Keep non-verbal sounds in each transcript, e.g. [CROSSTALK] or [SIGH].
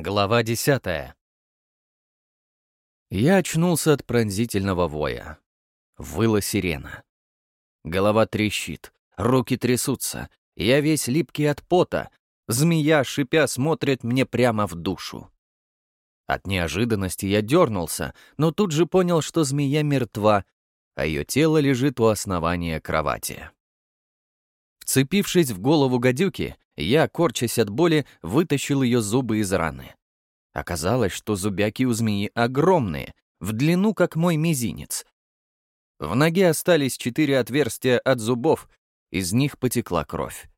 Глава десятая. Я очнулся от пронзительного воя. Выла сирена. Голова трещит, руки трясутся, я весь липкий от пота. Змея, шипя, смотрит мне прямо в душу. От неожиданности я дернулся, но тут же понял, что змея мертва, а ее тело лежит у основания кровати. Вцепившись в голову гадюки, я, корчась от боли, вытащил ее зубы из раны. Оказалось, что зубяки у змеи огромные, в длину, как мой мизинец. В ноге остались четыре отверстия от зубов, из них потекла кровь.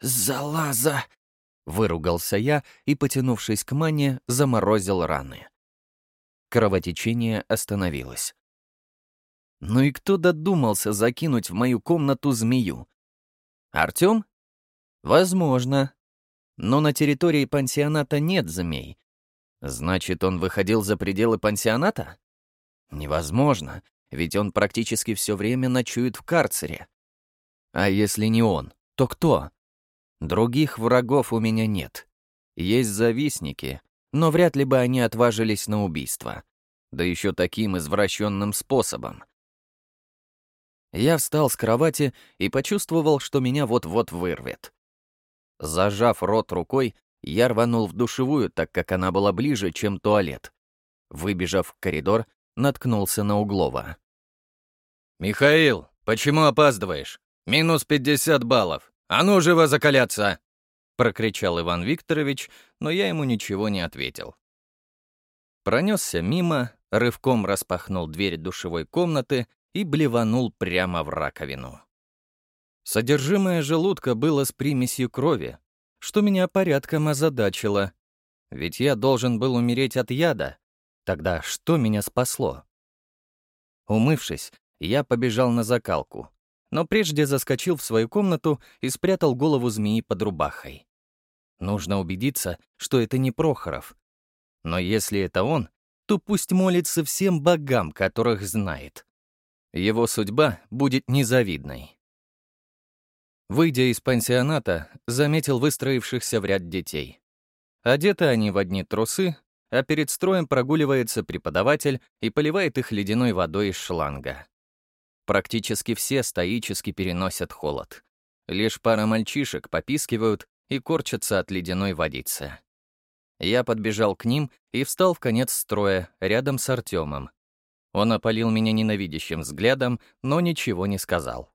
«Залаза!» — выругался я и, потянувшись к мане, заморозил раны. Кровотечение остановилось. Ну и кто додумался закинуть в мою комнату змею? Артём? Возможно. Но на территории пансионата нет змей. Значит, он выходил за пределы пансионата? Невозможно, ведь он практически все время ночует в карцере. А если не он, то кто? Других врагов у меня нет. Есть завистники, но вряд ли бы они отважились на убийство. Да еще таким извращенным способом. Я встал с кровати и почувствовал, что меня вот-вот вырвет. Зажав рот рукой, я рванул в душевую, так как она была ближе, чем туалет. Выбежав в коридор, наткнулся на Углова. «Михаил, почему опаздываешь? Минус 50 баллов. А ну живо закаляться!» Прокричал Иван Викторович, но я ему ничего не ответил. Пронесся мимо, рывком распахнул дверь душевой комнаты и блеванул прямо в раковину. Содержимое желудка было с примесью крови, что меня порядком озадачило. Ведь я должен был умереть от яда. Тогда что меня спасло? Умывшись, я побежал на закалку, но прежде заскочил в свою комнату и спрятал голову змеи под рубахой. Нужно убедиться, что это не Прохоров. Но если это он, то пусть молится всем богам, которых знает. Его судьба будет незавидной. Выйдя из пансионата, заметил выстроившихся в ряд детей. Одеты они в одни трусы, а перед строем прогуливается преподаватель и поливает их ледяной водой из шланга. Практически все стоически переносят холод. Лишь пара мальчишек попискивают и корчатся от ледяной водицы. Я подбежал к ним и встал в конец строя, рядом с Артемом, он опалил меня ненавидящим взглядом, но ничего не сказал.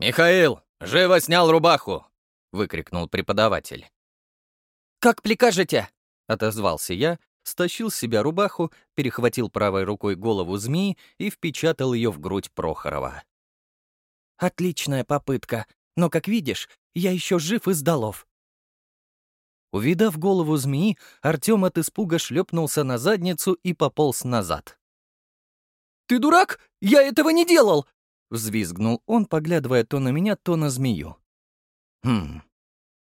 «Михаил, живо снял рубаху!» — выкрикнул преподаватель. «Как прикажете!» — отозвался я, стащил с себя рубаху, перехватил правой рукой голову змеи и впечатал ее в грудь Прохорова. «Отличная попытка, но, как видишь, я еще жив и здоров». Увидав голову змеи, Артем от испуга шлепнулся на задницу и пополз назад. «Ты дурак? Я этого не делал!» — взвизгнул он, поглядывая то на меня, то на змею. «Хм.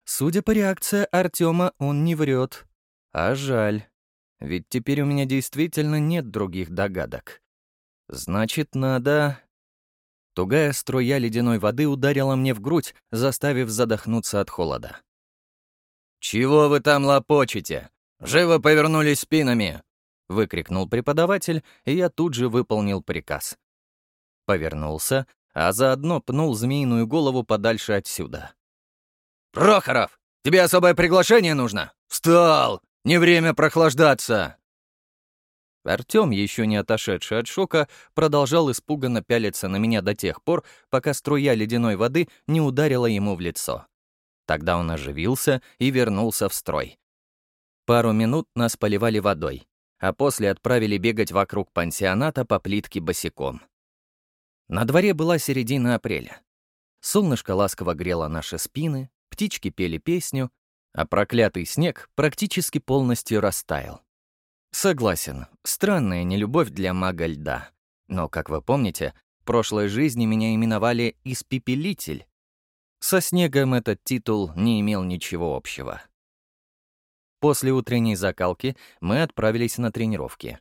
Судя по реакции Артема, он не врет. А жаль. Ведь теперь у меня действительно нет других догадок. Значит, надо...» Тугая струя ледяной воды ударила мне в грудь, заставив задохнуться от холода. «Чего вы там лопочете? Живо повернулись спинами! — выкрикнул преподаватель, и я тут же выполнил приказ. Повернулся, а заодно пнул змеиную голову подальше отсюда. «Прохоров, тебе особое приглашение нужно? Встал! Не время прохлаждаться!» Артём, еще не отошедший от шока, продолжал испуганно пялиться на меня до тех пор, пока струя ледяной воды не ударила ему в лицо. Тогда он оживился и вернулся в строй. Пару минут нас поливали водой а после отправили бегать вокруг пансионата по плитке босиком. На дворе была середина апреля. Солнышко ласково грело наши спины, птички пели песню, а проклятый снег практически полностью растаял. Согласен, странная нелюбовь для мага льда. Но, как вы помните, в прошлой жизни меня именовали «испепелитель». Со снегом этот титул не имел ничего общего. После утренней закалки мы отправились на тренировки.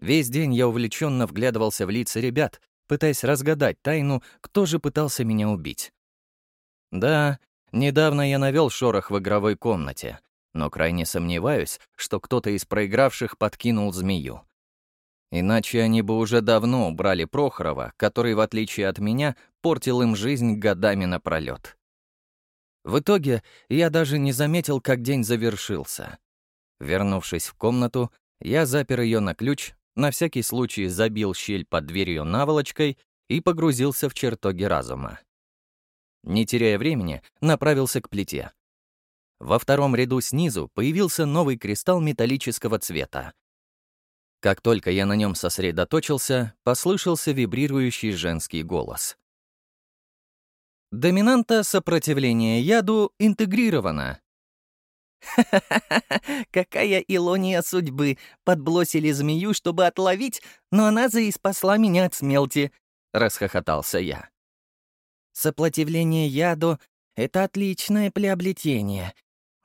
Весь день я увлеченно вглядывался в лица ребят, пытаясь разгадать тайну, кто же пытался меня убить. Да, недавно я навел шорох в игровой комнате, но крайне сомневаюсь, что кто-то из проигравших подкинул змею. Иначе они бы уже давно убрали Прохорова, который, в отличие от меня, портил им жизнь годами напролет. В итоге я даже не заметил, как день завершился. Вернувшись в комнату, я запер ее на ключ, на всякий случай забил щель под дверью наволочкой и погрузился в чертоги разума. Не теряя времени, направился к плите. Во втором ряду снизу появился новый кристалл металлического цвета. Как только я на нем сосредоточился, послышался вибрирующий женский голос. Доминанта сопротивления яду интегрирована. «Ха-ха-ха! [LAUGHS] Какая илония судьбы! Подблосили змею, чтобы отловить, но она за и спасла меня от смелти!» — расхохотался я. «Сопротивление яду — это отличное приобретение.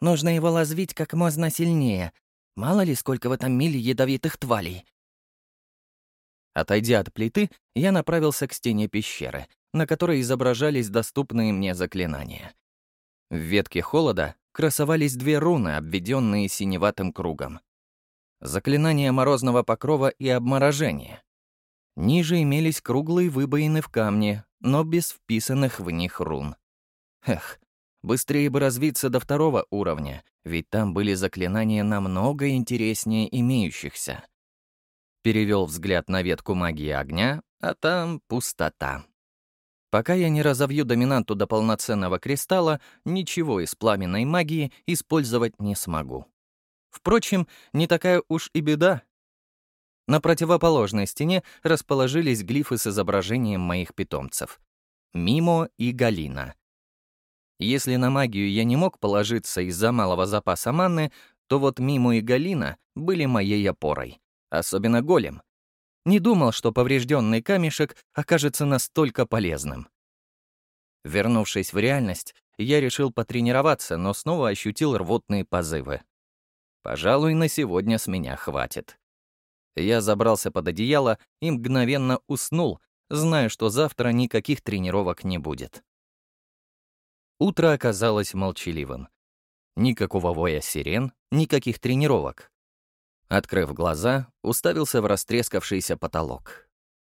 Нужно его лозвить как можно сильнее. Мало ли, сколько в этом мире ядовитых твалей». Отойдя от плиты, я направился к стене пещеры, на которой изображались доступные мне заклинания. В ветке холода красовались две руны, обведенные синеватым кругом. Заклинания морозного покрова и обморожения. Ниже имелись круглые выбоины в камне, но без вписанных в них рун. Эх, быстрее бы развиться до второго уровня, ведь там были заклинания намного интереснее имеющихся. Перевел взгляд на ветку магии огня, а там пустота. Пока я не разовью доминанту до полноценного кристалла, ничего из пламенной магии использовать не смогу. Впрочем, не такая уж и беда. На противоположной стене расположились глифы с изображением моих питомцев. Мимо и Галина. Если на магию я не мог положиться из-за малого запаса манны, то вот Мимо и Галина были моей опорой. Особенно голем. Не думал, что поврежденный камешек окажется настолько полезным. Вернувшись в реальность, я решил потренироваться, но снова ощутил рвотные позывы. Пожалуй, на сегодня с меня хватит. Я забрался под одеяло и мгновенно уснул, зная, что завтра никаких тренировок не будет. Утро оказалось молчаливым. Никакого воя сирен, никаких тренировок. Открыв глаза, уставился в растрескавшийся потолок.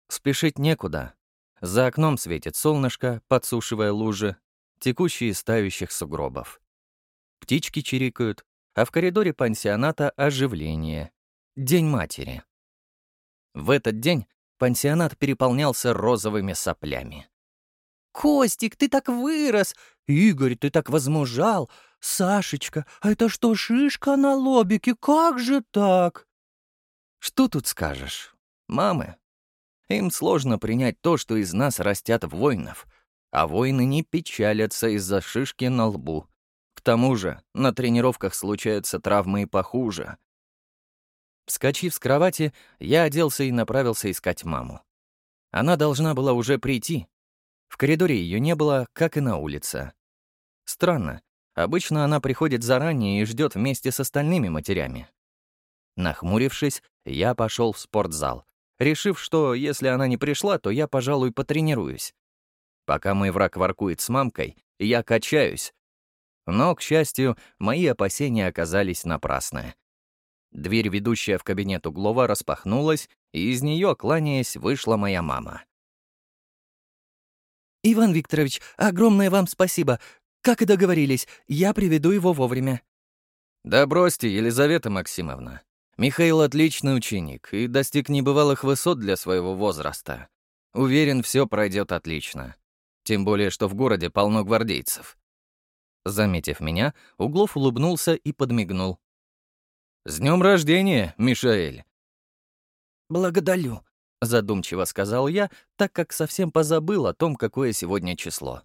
Спешить некуда. За окном светит солнышко, подсушивая лужи, текущие из сугробов. Птички чирикают, а в коридоре пансионата оживление. День матери. В этот день пансионат переполнялся розовыми соплями. «Костик, ты так вырос! Игорь, ты так возмужал! Сашечка, а это что, шишка на лобике? Как же так?» Что тут скажешь? Мамы. Им сложно принять то, что из нас растят воинов, а воины не печалятся из-за шишки на лбу. К тому же на тренировках случаются травмы и похуже. Вскочив с кровати, я оделся и направился искать маму. Она должна была уже прийти. В коридоре ее не было, как и на улице. Странно, Обычно она приходит заранее и ждет вместе с остальными матерями. Нахмурившись, я пошел в спортзал, решив, что если она не пришла, то я, пожалуй, потренируюсь. Пока мой враг воркует с мамкой, я качаюсь. Но, к счастью, мои опасения оказались напрасны. Дверь, ведущая в кабинет углова, распахнулась, и из нее, кланяясь, вышла моя мама. «Иван Викторович, огромное вам спасибо. Как и договорились, я приведу его вовремя». «Да бросьте, Елизавета Максимовна. Михаил отличный ученик и достиг небывалых высот для своего возраста. Уверен, все пройдет отлично. Тем более, что в городе полно гвардейцев». Заметив меня, Углов улыбнулся и подмигнул. «С днем рождения, Мишаэль!» «Благодарю», — задумчиво сказал я, так как совсем позабыл о том, какое сегодня число.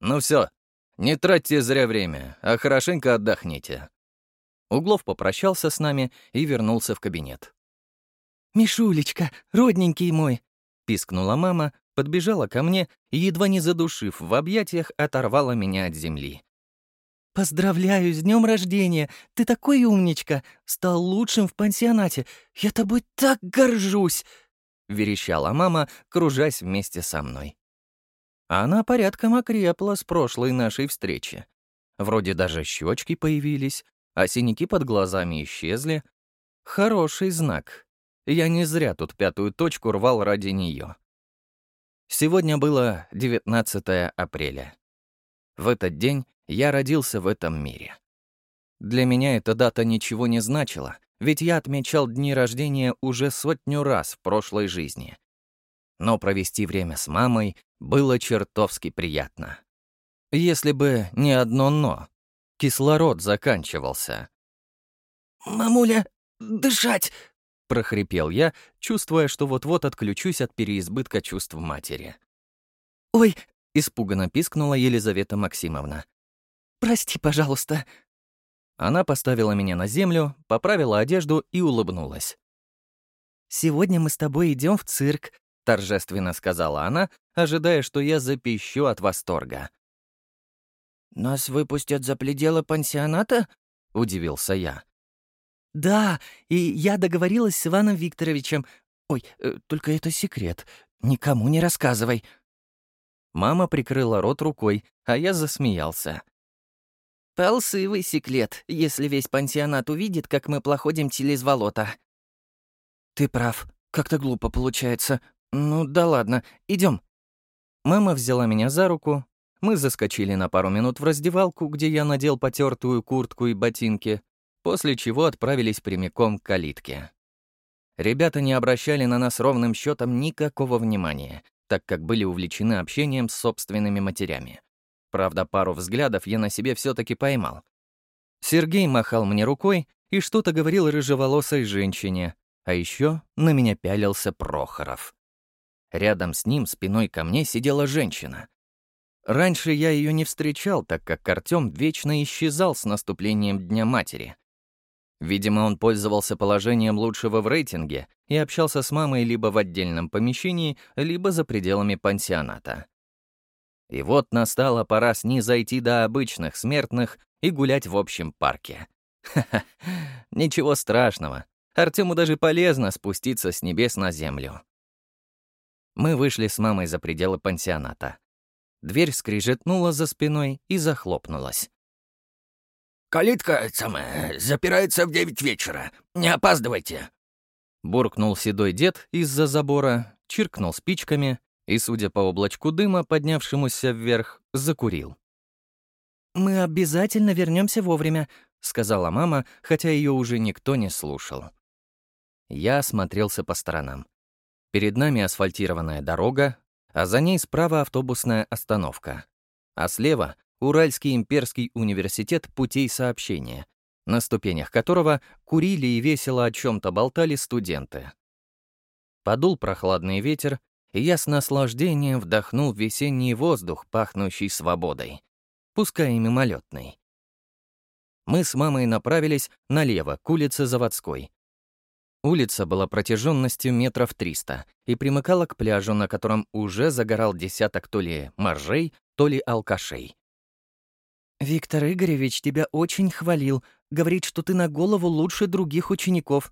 «Ну все, не тратьте зря время, а хорошенько отдохните». Углов попрощался с нами и вернулся в кабинет. «Мишулечка, родненький мой!» — пискнула мама, подбежала ко мне и, едва не задушив в объятиях, оторвала меня от земли. «Поздравляю с днем рождения! Ты такой умничка! Стал лучшим в пансионате! Я тобой так горжусь!» — верещала мама, кружась вместе со мной. Она порядком окрепла с прошлой нашей встречи. Вроде даже щечки появились, а синяки под глазами исчезли. Хороший знак. Я не зря тут пятую точку рвал ради нее. Сегодня было 19 апреля. В этот день я родился в этом мире. Для меня эта дата ничего не значила, ведь я отмечал дни рождения уже сотню раз в прошлой жизни. Но провести время с мамой было чертовски приятно. Если бы не одно «но». Кислород заканчивался. «Мамуля, дышать!» — прохрипел я, чувствуя, что вот-вот отключусь от переизбытка чувств матери. «Ой!» — испуганно пискнула Елизавета Максимовна. «Прости, пожалуйста». Она поставила меня на землю, поправила одежду и улыбнулась. «Сегодня мы с тобой идем в цирк», — торжественно сказала она, ожидая, что я запищу от восторга. «Нас выпустят за пределы пансионата?» — удивился я. «Да, и я договорилась с Иваном Викторовичем. Ой, э, только это секрет. Никому не рассказывай». Мама прикрыла рот рукой, а я засмеялся. «Полсывый секрет, если весь пансионат увидит, как мы проходим через болото». «Ты прав. Как-то глупо получается. Ну да ладно, идем. Мама взяла меня за руку, мы заскочили на пару минут в раздевалку, где я надел потертую куртку и ботинки, после чего отправились прямиком к калитке. Ребята не обращали на нас ровным счетом никакого внимания, так как были увлечены общением с собственными матерями. Правда, пару взглядов я на себе все таки поймал. Сергей махал мне рукой и что-то говорил рыжеволосой женщине, а еще на меня пялился Прохоров. Рядом с ним спиной ко мне сидела женщина. Раньше я ее не встречал, так как Артем вечно исчезал с наступлением Дня Матери. Видимо, он пользовался положением лучшего в рейтинге и общался с мамой либо в отдельном помещении, либо за пределами пансионата. И вот настала пора снизойти до обычных смертных и гулять в общем парке. Ха-ха, ничего страшного. Артему даже полезно спуститься с небес на землю. Мы вышли с мамой за пределы пансионата. Дверь скрижетнула за спиной и захлопнулась. «Калитка самая запирается в девять вечера. Не опаздывайте!» Буркнул седой дед из-за забора, чиркнул спичками и, судя по облачку дыма, поднявшемуся вверх, закурил. «Мы обязательно вернемся вовремя», — сказала мама, хотя ее уже никто не слушал. Я осмотрелся по сторонам. Перед нами асфальтированная дорога, а за ней справа автобусная остановка. А слева — Уральский имперский университет путей сообщения, на ступенях которого курили и весело о чем то болтали студенты. Подул прохладный ветер, и я с наслаждением вдохнул весенний воздух, пахнущий свободой, пускай и мимолетный. Мы с мамой направились налево, к улице Заводской, Улица была протяженностью метров триста и примыкала к пляжу, на котором уже загорал десяток то ли моржей, то ли алкашей. «Виктор Игоревич тебя очень хвалил. Говорит, что ты на голову лучше других учеников».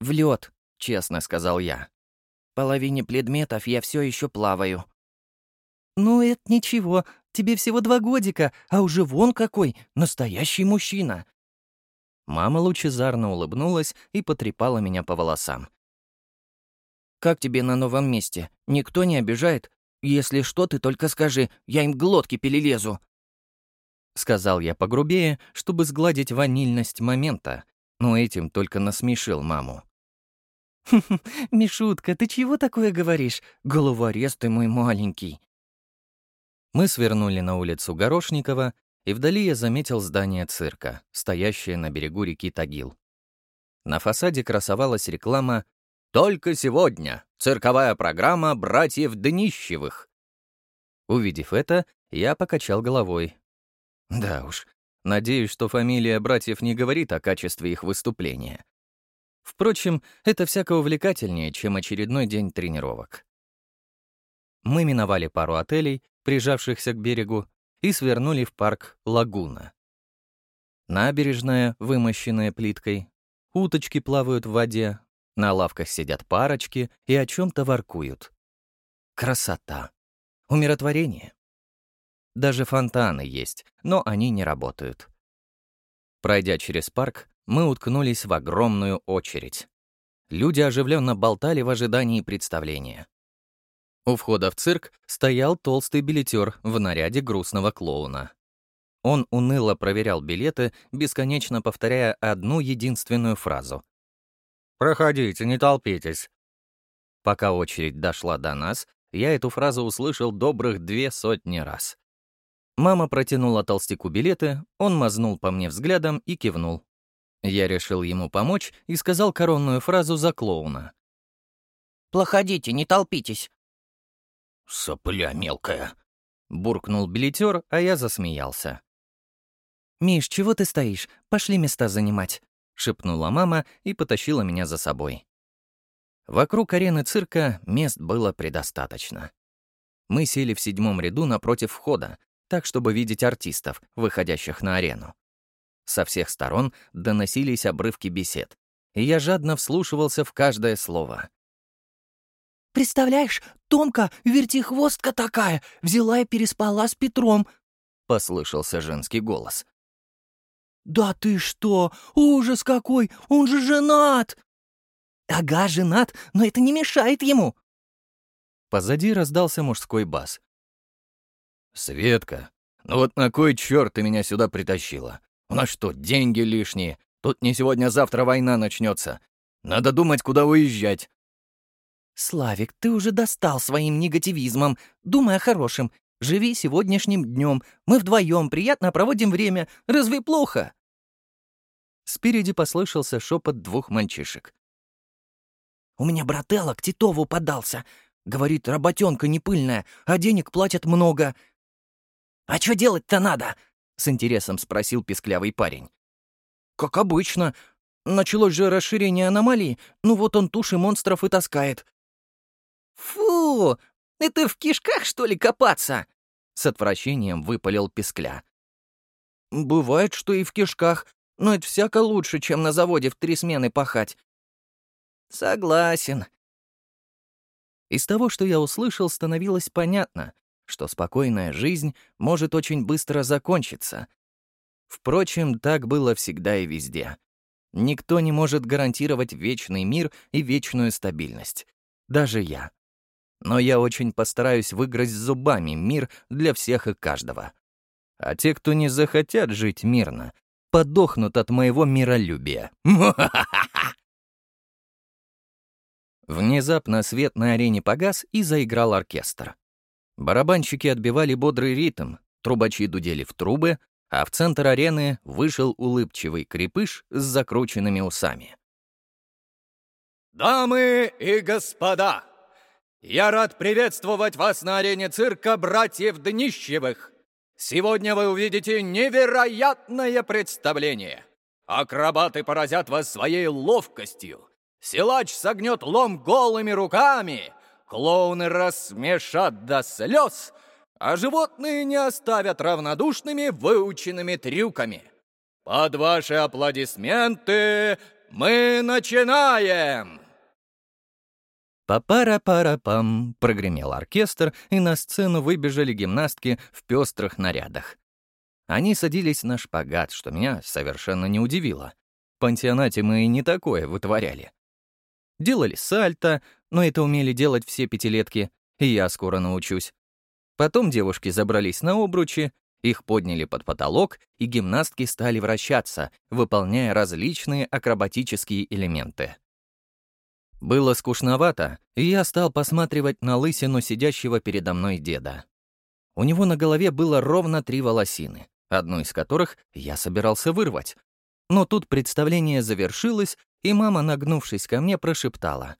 «В лед, честно сказал я. «Половине предметов я все еще плаваю». «Ну, это ничего. Тебе всего два годика, а уже вон какой, настоящий мужчина. Мама лучезарно улыбнулась и потрепала меня по волосам. «Как тебе на новом месте? Никто не обижает? Если что, ты только скажи, я им глотки перелезу». Сказал я погрубее, чтобы сгладить ванильность момента, но этим только насмешил маму. Мишутка, ты чего такое говоришь? Головорез ты мой маленький». Мы свернули на улицу Горошникова и вдали я заметил здание цирка, стоящее на берегу реки Тагил. На фасаде красовалась реклама «Только сегодня! Цирковая программа братьев Днищевых!» Увидев это, я покачал головой. Да уж, надеюсь, что фамилия братьев не говорит о качестве их выступления. Впрочем, это всяко увлекательнее, чем очередной день тренировок. Мы миновали пару отелей, прижавшихся к берегу, и свернули в парк Лагуна. Набережная, вымощенная плиткой, уточки плавают в воде, на лавках сидят парочки и о чем то воркуют. Красота. Умиротворение. Даже фонтаны есть, но они не работают. Пройдя через парк, мы уткнулись в огромную очередь. Люди оживленно болтали в ожидании представления. У входа в цирк стоял толстый билетер в наряде грустного клоуна. Он уныло проверял билеты, бесконечно повторяя одну единственную фразу. «Проходите, не толпитесь». Пока очередь дошла до нас, я эту фразу услышал добрых две сотни раз. Мама протянула толстяку билеты, он мазнул по мне взглядом и кивнул. Я решил ему помочь и сказал коронную фразу за клоуна. «Плоходите, не толпитесь». «Сопля мелкая», — буркнул билетер, а я засмеялся. «Миш, чего ты стоишь? Пошли места занимать», — шепнула мама и потащила меня за собой. Вокруг арены цирка мест было предостаточно. Мы сели в седьмом ряду напротив входа, так, чтобы видеть артистов, выходящих на арену. Со всех сторон доносились обрывки бесед, и я жадно вслушивался в каждое слово. «Представляешь, Томка, вертихвостка такая, взяла и переспала с Петром», — послышался женский голос. «Да ты что? Ужас какой! Он же женат!» «Ага, женат, но это не мешает ему!» Позади раздался мужской бас. «Светка, ну вот на кой черт ты меня сюда притащила? У нас что, деньги лишние? Тут не сегодня-завтра война начнется. Надо думать, куда уезжать». «Славик, ты уже достал своим негативизмом. Думай о хорошем. Живи сегодняшним днем. Мы вдвоем приятно проводим время. Разве плохо?» Спереди послышался шепот двух мальчишек. «У меня брателло к Титову подался. Говорит, работенка не пыльная, а денег платят много». «А что делать-то надо?» — с интересом спросил песклявый парень. «Как обычно. Началось же расширение аномалии, ну вот он туши монстров и таскает». «Фу! Это в кишках, что ли, копаться?» С отвращением выпалил пескля. «Бывает, что и в кишках, но это всяко лучше, чем на заводе в три смены пахать». «Согласен». Из того, что я услышал, становилось понятно, что спокойная жизнь может очень быстро закончиться. Впрочем, так было всегда и везде. Никто не может гарантировать вечный мир и вечную стабильность. Даже я. Но я очень постараюсь выиграть зубами мир для всех и каждого. А те, кто не захотят жить мирно, подохнут от моего миролюбия. [LAUGHS] Внезапно свет на арене погас и заиграл оркестр. Барабанщики отбивали бодрый ритм, трубачи дудели в трубы, а в центр арены вышел улыбчивый крепыш с закрученными усами. «Дамы и господа, я рад приветствовать вас на арене цирка братьев Днищевых. Сегодня вы увидите невероятное представление. Акробаты поразят вас своей ловкостью. Силач согнет лом голыми руками, клоуны рассмешат до слез, а животные не оставят равнодушными выученными трюками. Под ваши аплодисменты мы начинаем! «Па-пара-пара-пам!» — прогремел оркестр, и на сцену выбежали гимнастки в пестрых нарядах. Они садились на шпагат, что меня совершенно не удивило. В пансионате мы и не такое вытворяли. Делали сальто, но это умели делать все пятилетки, и я скоро научусь. Потом девушки забрались на обручи, их подняли под потолок, и гимнастки стали вращаться, выполняя различные акробатические элементы. Было скучновато, и я стал посматривать на лысину сидящего передо мной деда. У него на голове было ровно три волосины, одну из которых я собирался вырвать. Но тут представление завершилось, и мама, нагнувшись ко мне, прошептала.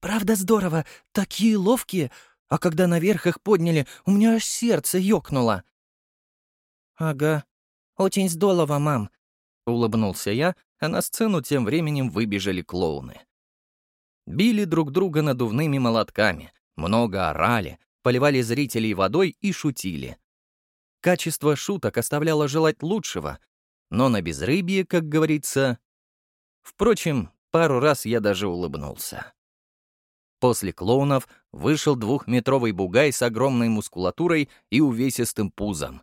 «Правда здорово, такие ловкие, а когда наверх их подняли, у меня аж сердце ёкнуло». «Ага, очень здорово, мам», — улыбнулся я, а на сцену тем временем выбежали клоуны. Били друг друга надувными молотками, много орали, поливали зрителей водой и шутили. Качество шуток оставляло желать лучшего, но на безрыбье, как говорится... Впрочем, пару раз я даже улыбнулся. После клоунов вышел двухметровый бугай с огромной мускулатурой и увесистым пузом.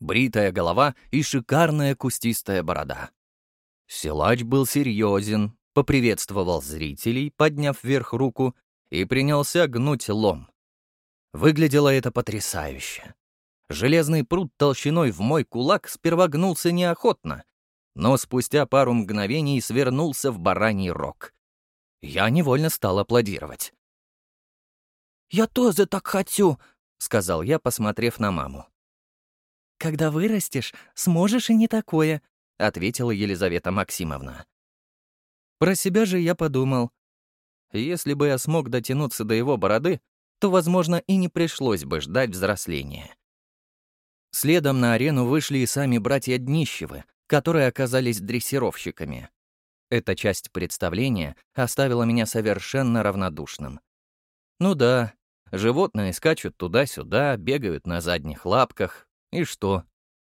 Бритая голова и шикарная кустистая борода. Силач был серьезен, поприветствовал зрителей, подняв вверх руку, и принялся гнуть лом. Выглядело это потрясающе. Железный пруд толщиной в мой кулак сперва гнулся неохотно, но спустя пару мгновений свернулся в бараний рог. Я невольно стал аплодировать. «Я тоже так хочу», — сказал я, посмотрев на маму. «Когда вырастешь, сможешь и не такое», — ответила Елизавета Максимовна. Про себя же я подумал. Если бы я смог дотянуться до его бороды, то, возможно, и не пришлось бы ждать взросления. Следом на арену вышли и сами братья Днищевы, которые оказались дрессировщиками. Эта часть представления оставила меня совершенно равнодушным. Ну да, животные скачут туда-сюда, бегают на задних лапках. И что?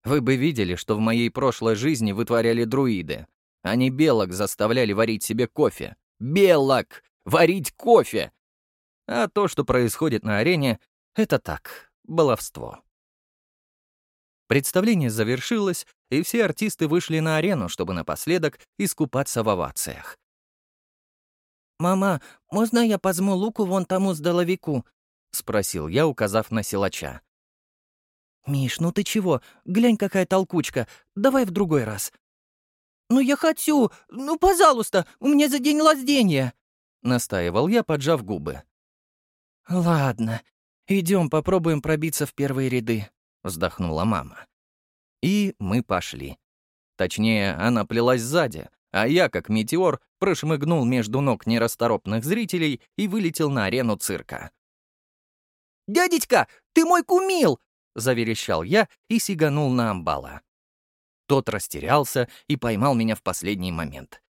Вы бы видели, что в моей прошлой жизни вытворяли друиды. Они белок заставляли варить себе кофе. Белок! Варить кофе! А то, что происходит на арене, это так, баловство. Представление завершилось, и все артисты вышли на арену, чтобы напоследок искупаться в овациях. «Мама, можно я позму луку вон тому здоловику?» — спросил я, указав на силача. «Миш, ну ты чего? Глянь, какая толкучка. Давай в другой раз». «Ну я хочу! Ну, пожалуйста! У меня за день рождения!» — настаивал я, поджав губы. «Ладно, идем попробуем пробиться в первые ряды», — вздохнула мама. И мы пошли. Точнее, она плелась сзади, а я, как метеор, прошмыгнул между ног нерасторопных зрителей и вылетел на арену цирка. «Дядечка, ты мой кумил!» — заверещал я и сиганул на амбала. Тот растерялся и поймал меня в последний момент.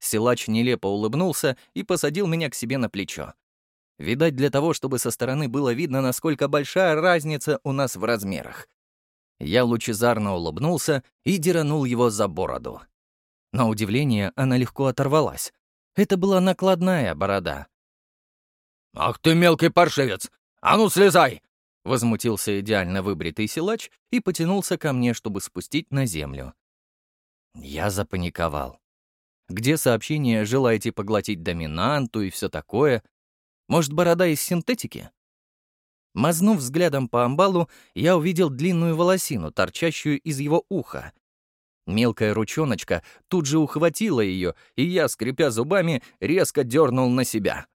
Силач нелепо улыбнулся и посадил меня к себе на плечо. Видать, для того, чтобы со стороны было видно, насколько большая разница у нас в размерах. Я лучезарно улыбнулся и деранул его за бороду. На удивление, она легко оторвалась. Это была накладная борода. «Ах ты мелкий паршивец! А ну, слезай!» Возмутился идеально выбритый силач и потянулся ко мне, чтобы спустить на землю. Я запаниковал. Где сообщение «желаете поглотить доминанту» и все такое? Может, борода из синтетики? Мазнув взглядом по амбалу, я увидел длинную волосину, торчащую из его уха. Мелкая ручоночка тут же ухватила ее, и я, скрипя зубами, резко дернул на себя.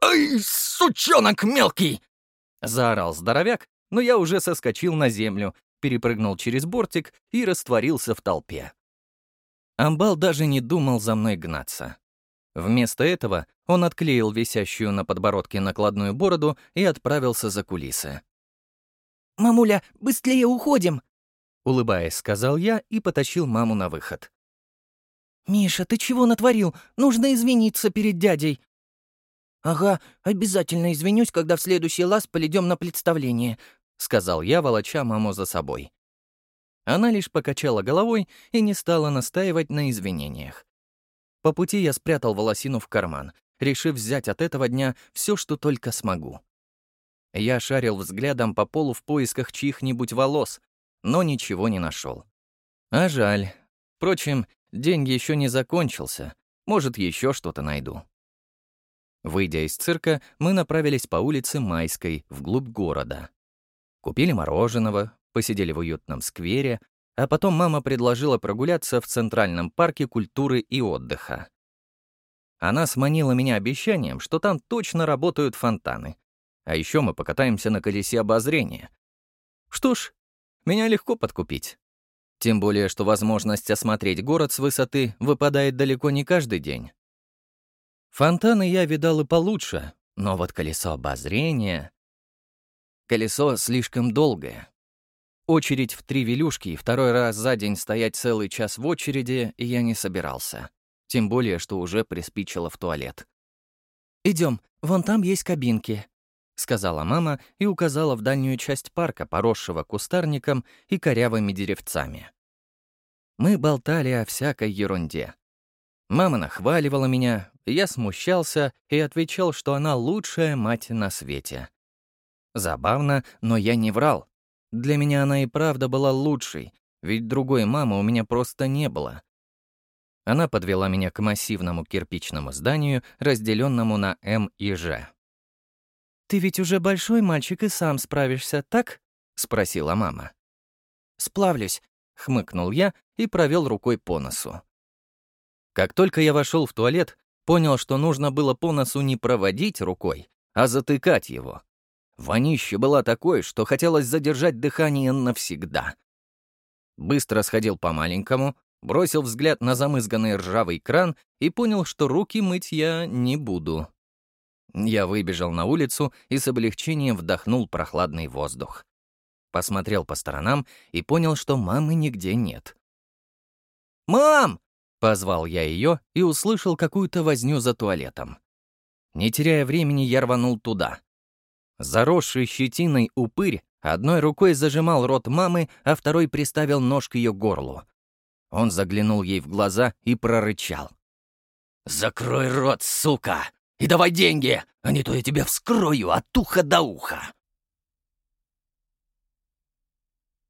«Ай, сучонок мелкий!» — заорал здоровяк, но я уже соскочил на землю, перепрыгнул через бортик и растворился в толпе. Амбал даже не думал за мной гнаться. Вместо этого он отклеил висящую на подбородке накладную бороду и отправился за кулисы. «Мамуля, быстрее уходим!» Улыбаясь, сказал я и потащил маму на выход. «Миша, ты чего натворил? Нужно извиниться перед дядей». «Ага, обязательно извинюсь, когда в следующий раз полидем на представление», — сказал я, волоча маму за собой. Она лишь покачала головой и не стала настаивать на извинениях. По пути я спрятал волосину в карман, решив взять от этого дня все, что только смогу. Я шарил взглядом по полу в поисках чьих-нибудь волос, но ничего не нашел. А жаль. Впрочем, день еще не закончился. Может, еще что-то найду. Выйдя из цирка, мы направились по улице Майской, вглубь города. Купили мороженого, посидели в уютном сквере, а потом мама предложила прогуляться в Центральном парке культуры и отдыха. Она сманила меня обещанием, что там точно работают фонтаны. А еще мы покатаемся на колесе обозрения. Что ж, меня легко подкупить. Тем более, что возможность осмотреть город с высоты выпадает далеко не каждый день. Фонтаны я видал и получше, но вот колесо обозрения... Колесо слишком долгое, Очередь в три велюшки и второй раз за день стоять целый час в очереди я не собирался. Тем более, что уже приспичило в туалет. Идем, вон там есть кабинки», — сказала мама и указала в дальнюю часть парка, поросшего кустарником и корявыми деревцами. Мы болтали о всякой ерунде. Мама нахваливала меня, я смущался и отвечал, что она лучшая мать на свете. Забавно, но я не врал. Для меня она и правда была лучшей, ведь другой мамы у меня просто не было. Она подвела меня к массивному кирпичному зданию, разделенному на М и Ж. «Ты ведь уже большой мальчик и сам справишься, так?» — спросила мама. «Сплавлюсь», — хмыкнул я и провел рукой по носу. Как только я вошел в туалет, понял, что нужно было по носу не проводить рукой, а затыкать его. Вонище была такой, что хотелось задержать дыхание навсегда. Быстро сходил по-маленькому, бросил взгляд на замызганный ржавый кран и понял, что руки мыть я не буду. Я выбежал на улицу и с облегчением вдохнул прохладный воздух. Посмотрел по сторонам и понял, что мамы нигде нет. «Мам!» — позвал я ее и услышал какую-то возню за туалетом. Не теряя времени, я рванул туда. Заросший щетиной упырь одной рукой зажимал рот мамы, а второй приставил нож к ее горлу. Он заглянул ей в глаза и прорычал. «Закрой рот, сука!» И давай деньги, а не то я тебя вскрою от уха до уха!»